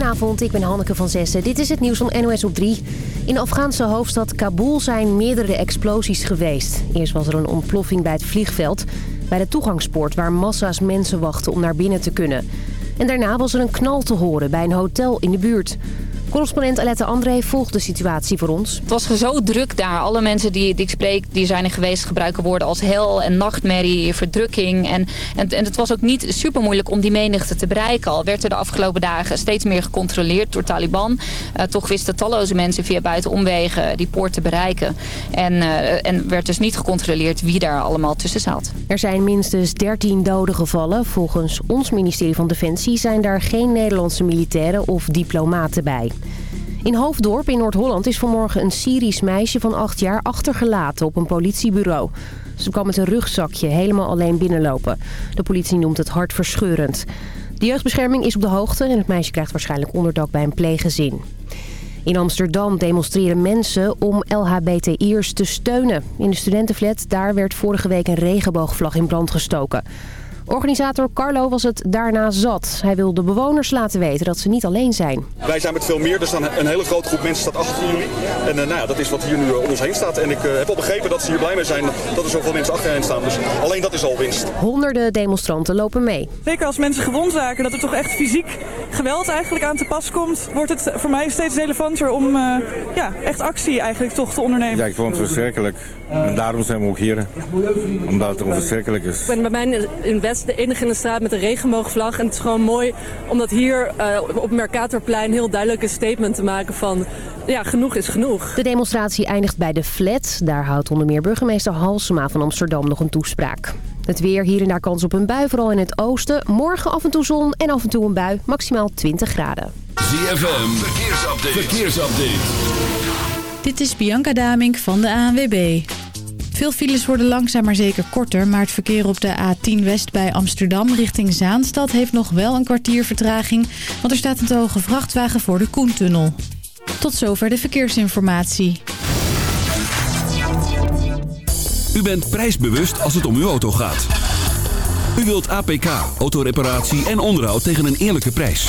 Goedenavond, ik ben Hanneke van Zessen. Dit is het nieuws van NOS op 3. In de Afghaanse hoofdstad Kabul zijn meerdere explosies geweest. Eerst was er een ontploffing bij het vliegveld... bij de toegangspoort waar massa's mensen wachten om naar binnen te kunnen. En daarna was er een knal te horen bij een hotel in de buurt... Correspondent Alette André volgt de situatie voor ons. Het was zo druk daar. Alle mensen die, die ik spreek, die zijn er geweest, gebruiken woorden als hel en nachtmerrie, verdrukking. En, en, en het was ook niet super moeilijk om die menigte te bereiken. Al werd er de afgelopen dagen steeds meer gecontroleerd door Taliban. Uh, toch wisten talloze mensen via buitenomwegen die poort te bereiken. En, uh, en werd dus niet gecontroleerd wie daar allemaal tussen zat. Er zijn minstens 13 doden gevallen. Volgens ons ministerie van Defensie zijn daar geen Nederlandse militairen of diplomaten bij. In Hoofddorp in Noord-Holland is vanmorgen een Syrisch meisje van 8 jaar achtergelaten op een politiebureau. Ze kwam met een rugzakje helemaal alleen binnenlopen. De politie noemt het hartverscheurend. De jeugdbescherming is op de hoogte en het meisje krijgt waarschijnlijk onderdak bij een pleeggezin. In Amsterdam demonstreren mensen om LHBTI'ers te steunen. In de studentenflat daar werd vorige week een regenboogvlag in brand gestoken. Organisator Carlo was het daarna zat. Hij wil de bewoners laten weten dat ze niet alleen zijn. Wij zijn met veel meer, dus dan een hele grote groep mensen staat achter jullie. En uh, nou ja, dat is wat hier nu om ons heen staat. En ik uh, heb al begrepen dat ze hier blij mee zijn dat er zoveel mensen achter hen staan. Dus alleen dat is al winst. Honderden demonstranten lopen mee. Zeker als mensen gewond raken, dat er toch echt fysiek geweld eigenlijk aan te pas komt... wordt het voor mij steeds relevanter om uh, ja, echt actie eigenlijk toch te ondernemen. Ja, ik vond het verschrikkelijk. En daarom zijn we ook hier. Omdat het onverschrikkelijk is. Ik ben bij mij in West de enige in de straat met een regenboogvlag. En het is gewoon mooi omdat hier uh, op Mercatorplein heel duidelijk een statement te maken van... ja, genoeg is genoeg. De demonstratie eindigt bij de flat. Daar houdt onder meer burgemeester Halsema van Amsterdam nog een toespraak. Het weer, hier en daar kans op een bui, vooral in het oosten. Morgen af en toe zon en af en toe een bui, maximaal 20 graden. ZFM, verkeersupdate. verkeersupdate. Dit is Bianca Damink van de ANWB. Veel files worden langzaam maar zeker korter... maar het verkeer op de A10 West bij Amsterdam richting Zaanstad... heeft nog wel een kwartier vertraging... want er staat een te hoge vrachtwagen voor de Koentunnel. Tot zover de verkeersinformatie. U bent prijsbewust als het om uw auto gaat. U wilt APK, autoreparatie en onderhoud tegen een eerlijke prijs.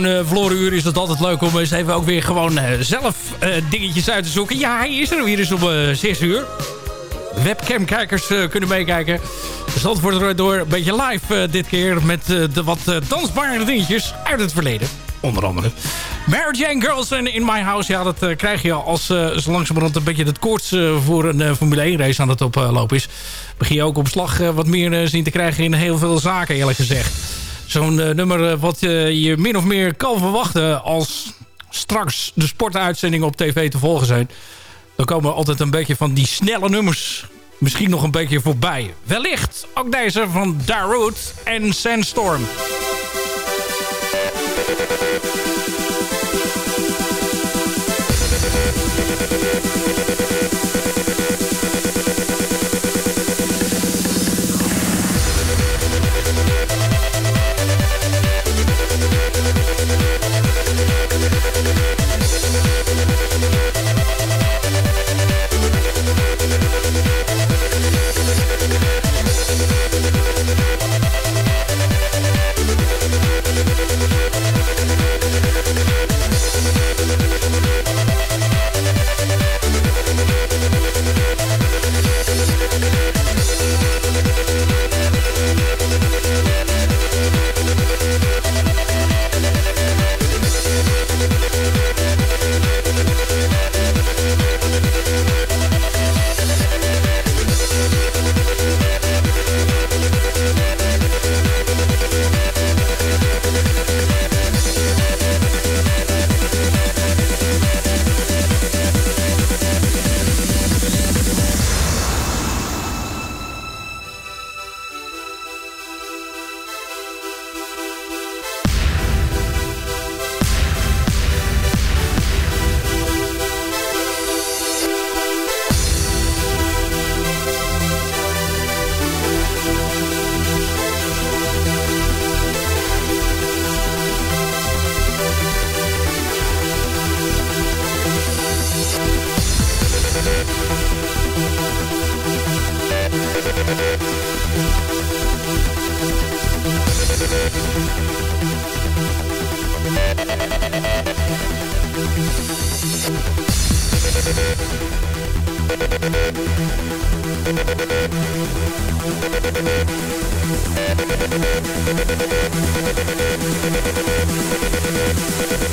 Zo'n uh, verloren uur is het altijd leuk om eens even ook weer gewoon uh, zelf uh, dingetjes uit te zoeken. Ja, hij is er weer eens om 6 uur. Webcamkijkers kunnen meekijken. Dus dat wordt door een beetje live dit keer met de wat dansbare dingetjes uit het verleden. Onder andere. Mary Jane Girls in My House. Ja, dat krijg je als zo langzamerhand een beetje het koorts voor een Formule 1 race aan het oplopen is. Begin je ook op slag wat meer zien te krijgen in heel veel zaken eerlijk gezegd. Zo'n nummer wat je min of meer kan verwachten als straks de sportuitzendingen op tv te volgen zijn. Dan komen altijd een beetje van die snelle nummers misschien nog een beetje voorbij. Wellicht ook deze van Darude en Sandstorm.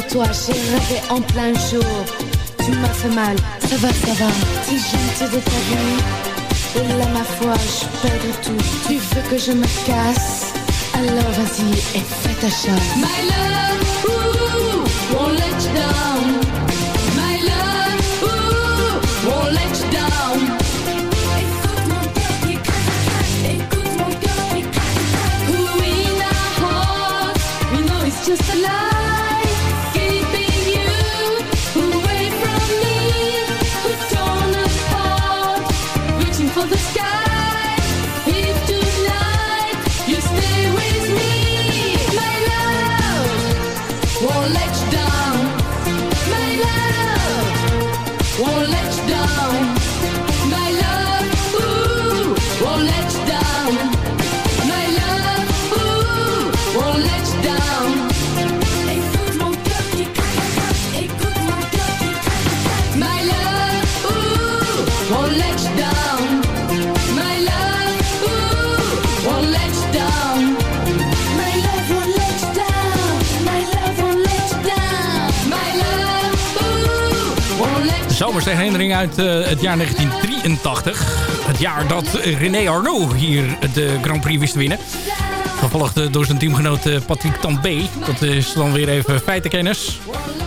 Pour toi, j'ai rêvé en plein jour. Tu m'as fait mal, ça va, ça va. Si je de ta vie, et là ma foi, je perds tout. Tu veux que je me casse, alors vas-y et fais ta chasse. My love, ooh, won't let you down. Zomerse herinnering uit eh, het jaar 1983. Het jaar dat René Arnaud hier de Grand Prix wist te winnen. Gevolgd eh, door zijn teamgenoot eh, Patrick Tambay. Dat is dan weer even feitenkennis.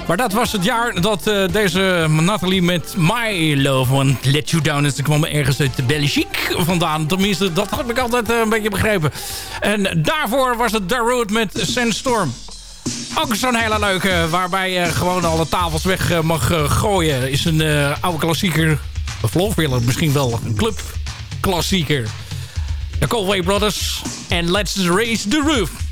Maar dat was het jaar dat deze Nathalie met My Love Won't Let You Down... is. Ze kwam ergens uit de Belgique vandaan. Tenminste, dat heb ik altijd een beetje begrepen. En daarvoor was het Darude met Sandstorm. Ook zo'n hele leuke, waarbij je gewoon alle tafels weg eh, mag eh, gooien. Is een eh, oude klassieker. Love misschien wel een club klassieker. De Colway Brothers. En Let's Raise the Roof.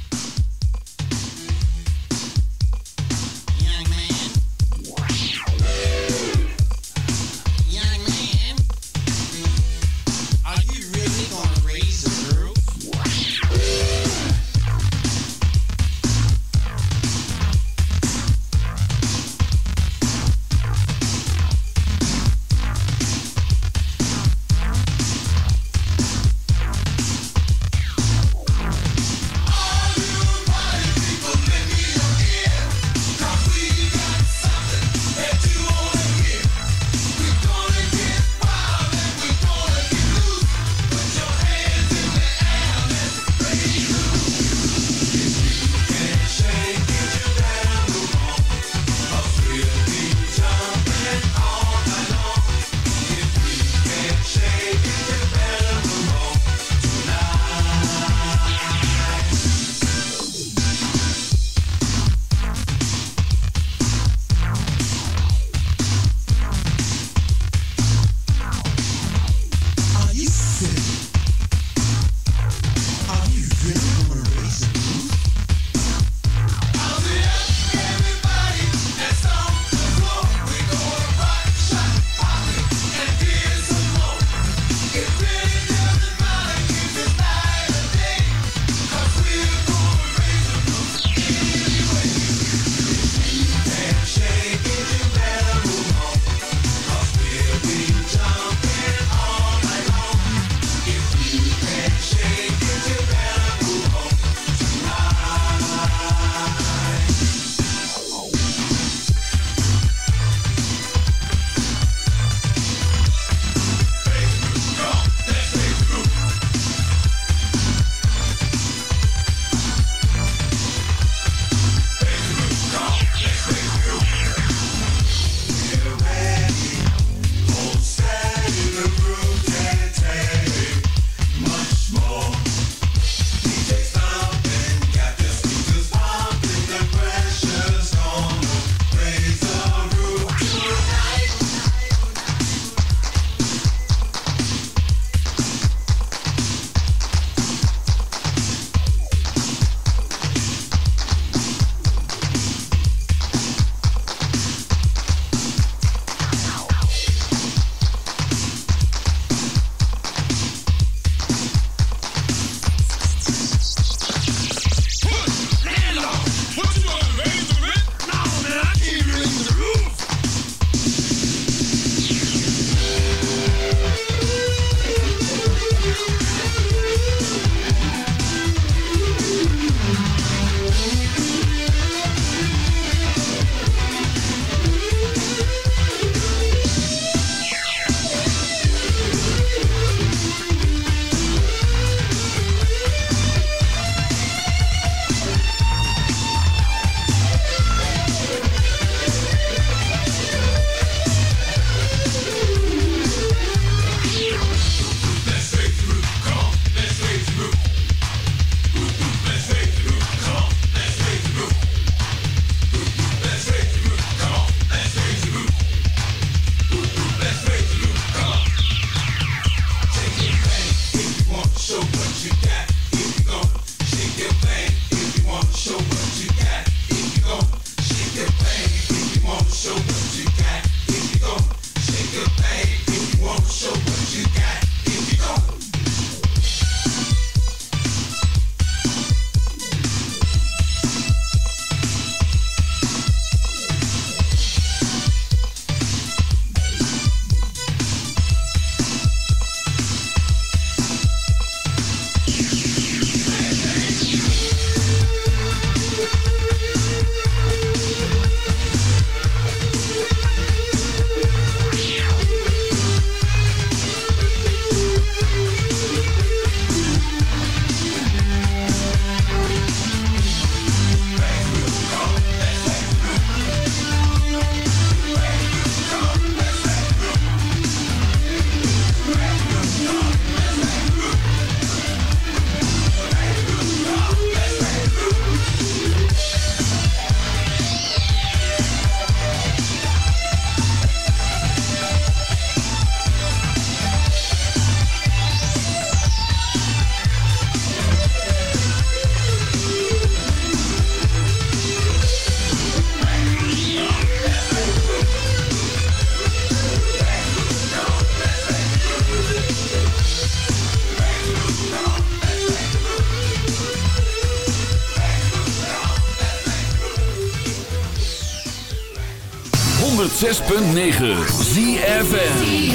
106.9 ZFN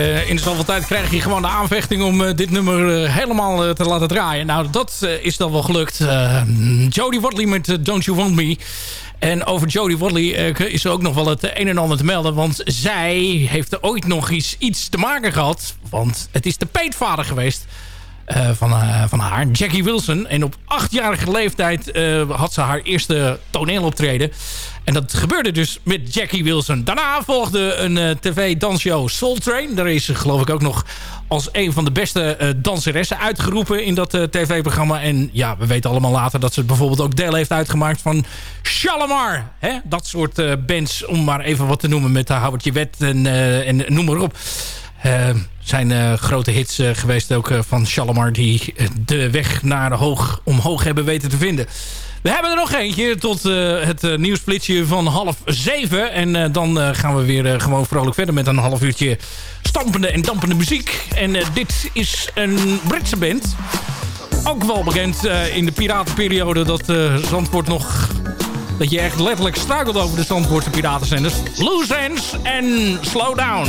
Eh, in de zoveel tijd krijg je gewoon de aanvechting om eh, dit nummer eh, helemaal te laten draaien. Nou, dat is dan wel gelukt. Jodie Watley met Don't You Want Me. En over Jodie Watley is er ook nog wel het een en ander te melden. Want zij heeft er ooit nog iets, iets te maken gehad. Want het is de peetvader geweest van, eh, van haar, Jackie Wilson. En op achtjarige leeftijd eh, had ze haar eerste toneeloptreden. En dat gebeurde dus met Jackie Wilson. Daarna volgde een eh, tv-dansshow Soul Train. Daar is ze geloof ik ook nog als een van de beste eh, danseressen uitgeroepen in dat eh, tv-programma. En ja, we weten allemaal later dat ze bijvoorbeeld ook deel heeft uitgemaakt van Shalimar. Hè? Dat soort eh, bands, om maar even wat te noemen met Howard Wet en, eh, en noem maar op. Eh, zijn eh, grote hits eh, geweest ook van Shalimar... die de weg naar hoog, omhoog hebben weten te vinden. We hebben er nog eentje tot het uh, nieuwsplitsje van half zeven. En dan gaan we weer gewoon vrolijk verder met een half uurtje stampende en dampende muziek. En dit is een Britse band. Ook wel bekend in de piratenperiode dat Zandvoort nog... dat je echt letterlijk struikelt over de Zandvoortse piratenzenders. Loose Ends en Slow Down.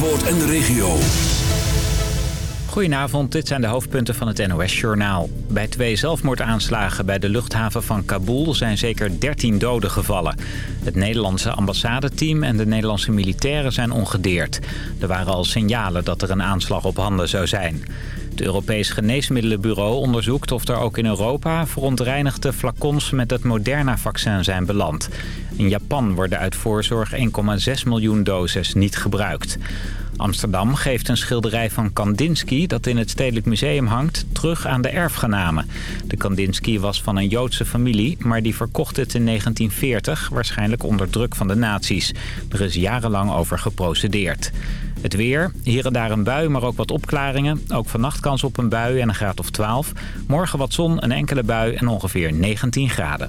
Zandvoort en de regio. Goedenavond, dit zijn de hoofdpunten van het NOS-journaal. Bij twee zelfmoordaanslagen bij de luchthaven van Kabul zijn zeker 13 doden gevallen. Het Nederlandse ambassadeteam en de Nederlandse militairen zijn ongedeerd. Er waren al signalen dat er een aanslag op handen zou zijn. Het Europees Geneesmiddelenbureau onderzoekt of er ook in Europa verontreinigde flacons met het Moderna-vaccin zijn beland. In Japan worden uit voorzorg 1,6 miljoen doses niet gebruikt. Amsterdam geeft een schilderij van Kandinsky dat in het Stedelijk Museum hangt terug aan de erfgenamen. De Kandinsky was van een Joodse familie, maar die verkocht het in 1940, waarschijnlijk onder druk van de nazi's. Er is jarenlang over geprocedeerd. Het weer, hier en daar een bui, maar ook wat opklaringen. Ook vannacht kans op een bui en een graad of 12. Morgen wat zon, een enkele bui en ongeveer 19 graden.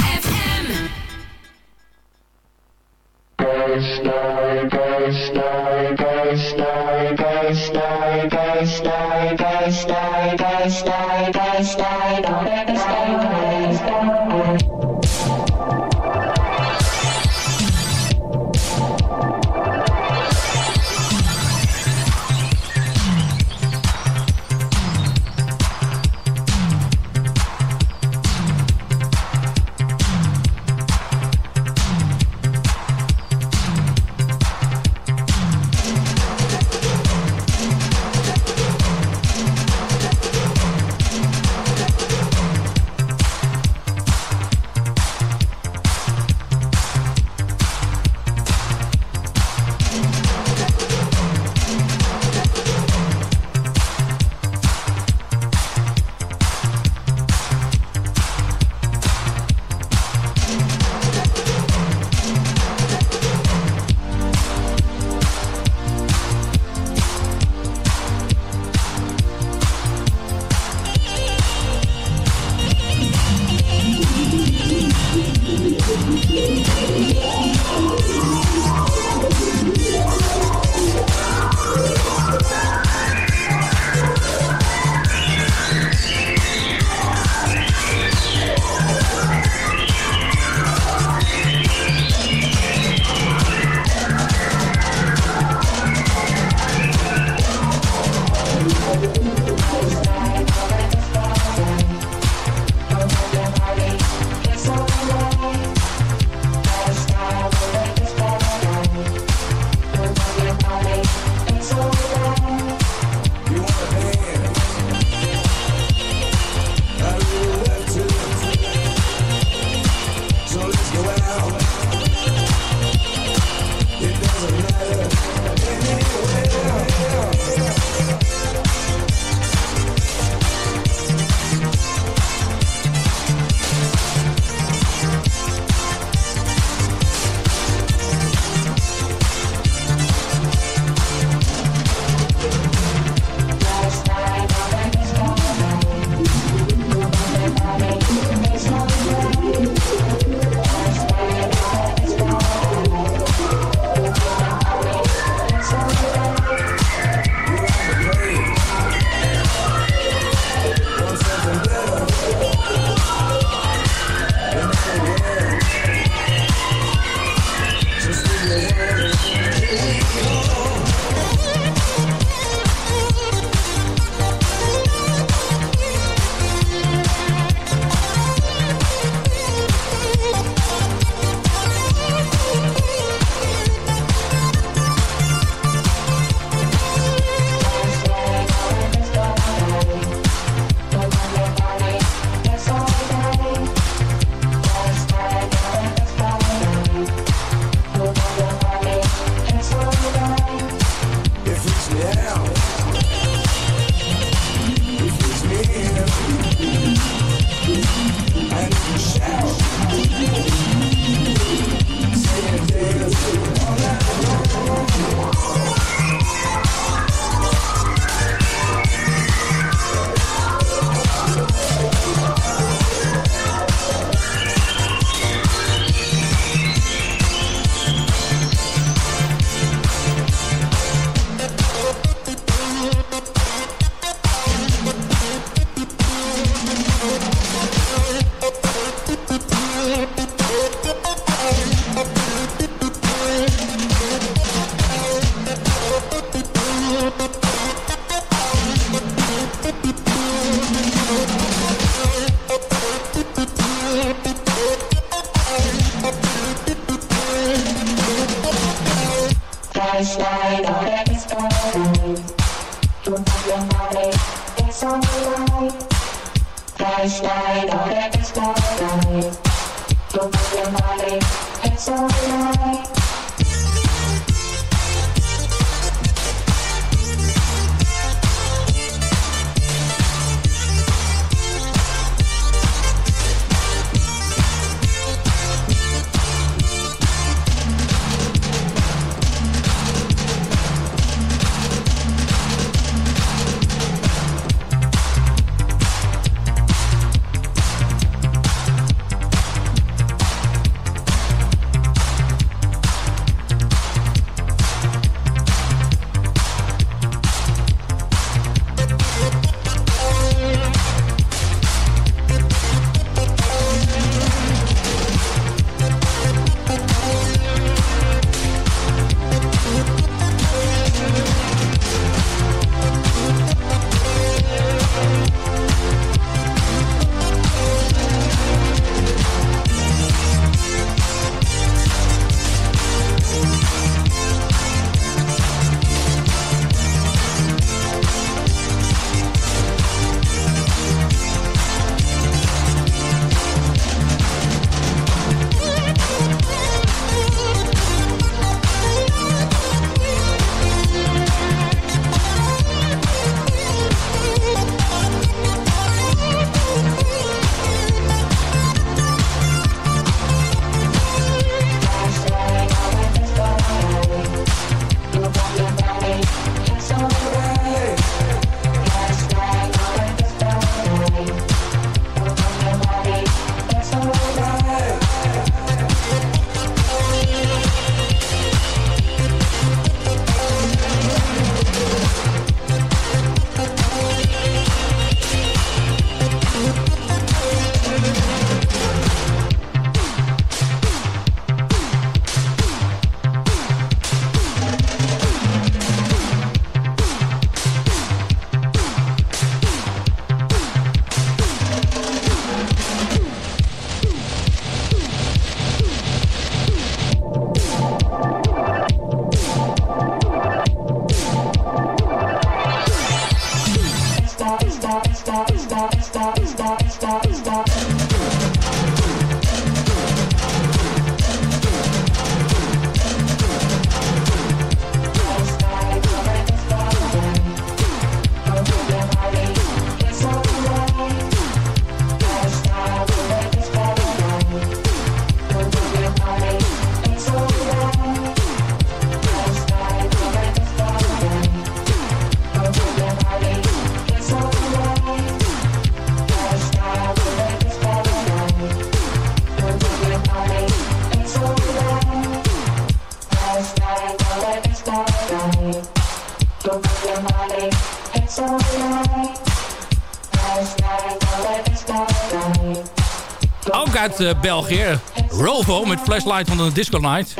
uit eh, België. Rovo met Flashlight van de Disco Night.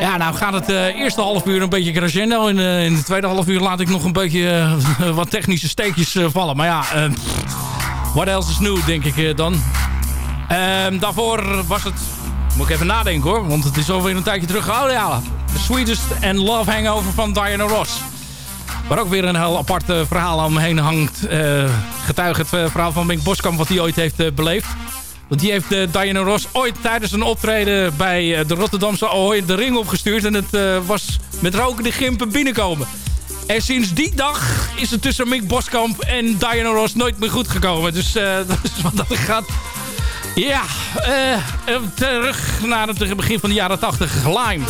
Ja, nou gaat het eh, eerste half uur een beetje crescendo. En eh, in de tweede half uur laat ik nog een beetje wat technische steekjes vallen. Maar ja, eh, what else is new, denk ik dan. Ehm, daarvoor was het... Moet ik even nadenken hoor, want het is alweer een tijdje terug. Oh ja, The Sweetest and Love Hangover van Diana Ross. Waar ook weer een heel apart verhaal omheen hangt. Uh, getuige het verhaal van Mink Boskamp wat hij ooit heeft beleefd. Want die heeft uh, Diana Ross ooit tijdens een optreden bij uh, de Rotterdamse Ahoy de ring opgestuurd. En het uh, was met rokende gimpen binnenkomen. En sinds die dag is het tussen Mick Boskamp en Diana Ross nooit meer goed gekomen. Dus dat is wat dat gaat. Ja, terug naar het begin van de jaren 80. Lime.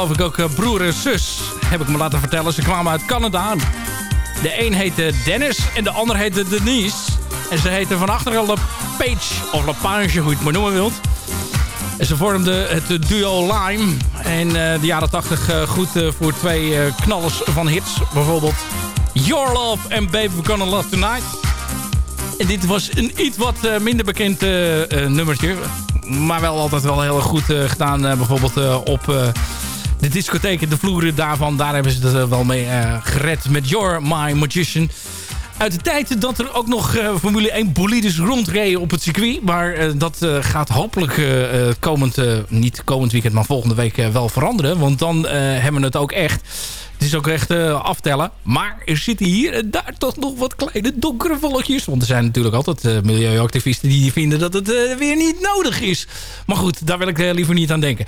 Geloof ik ook eh, broer en zus, heb ik me laten vertellen. Ze kwamen uit Canada. De een heette Dennis en de ander heette Denise. En ze heette van achteren Page of Lepage, hoe je het maar noemen wilt. En ze vormden het duo Lime. En eh, de jaren 80 goed eh, voor twee knallers van hits. Bijvoorbeeld Your Love en Baby We're Gonna Love Tonight. En dit was een iets wat minder bekend nummertje. Maar wel altijd wel heel goed gedaan. bijvoorbeeld op de discotheken, de vloeren daarvan. Daar hebben ze het eh, wel mee eh, gered met You're My Magician. Uit de tijd dat er ook nog eh, Formule 1 bolides rondreden op het circuit. Maar dat gaat hopelijk komend, niet komend weekend, maar volgende week wel veranderen. Want dan hebben we het ook echt... Het is ook echt aftellen. Maar er zitten hier en daar toch nog wat kleine donkere volkjes. Want er zijn natuurlijk altijd milieuactivisten die vinden dat het weer niet nodig is. Maar goed, daar wil ik liever niet aan denken.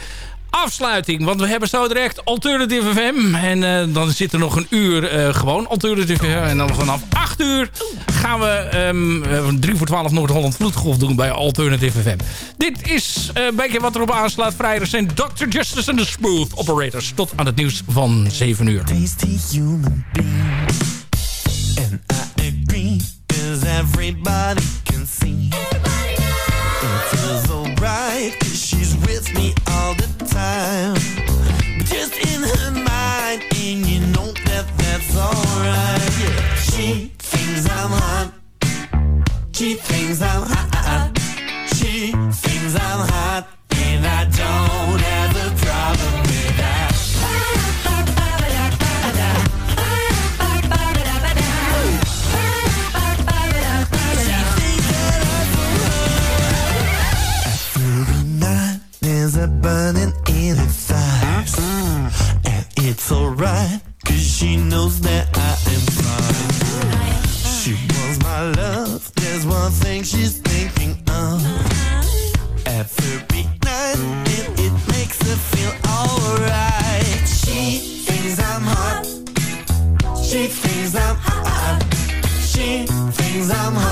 Afsluiting, want we hebben zo direct Alternative FM. En eh, dan zit er nog een uur eh, gewoon Alternative FM. En dan vanaf 8 uur gaan we ehm, eh, 3 voor 12 Noord-Holland Vloedgolf doen bij Alternative FM. Dit is eh, een beetje wat erop aanslaat. Vrij recent Dr. Justice and the Smooth Operators. Tot aan het nieuws van 7 uur. And I everybody can see. She thinks I'm hot. She thinks I'm hot. And I don't have a problem with that. Every night there's a burning in her thighs And it's alright Cause she knows that I am one thing she's thinking of. Every night it, it makes her feel alright. She thinks I'm hot. She thinks I'm hot. She thinks I'm hot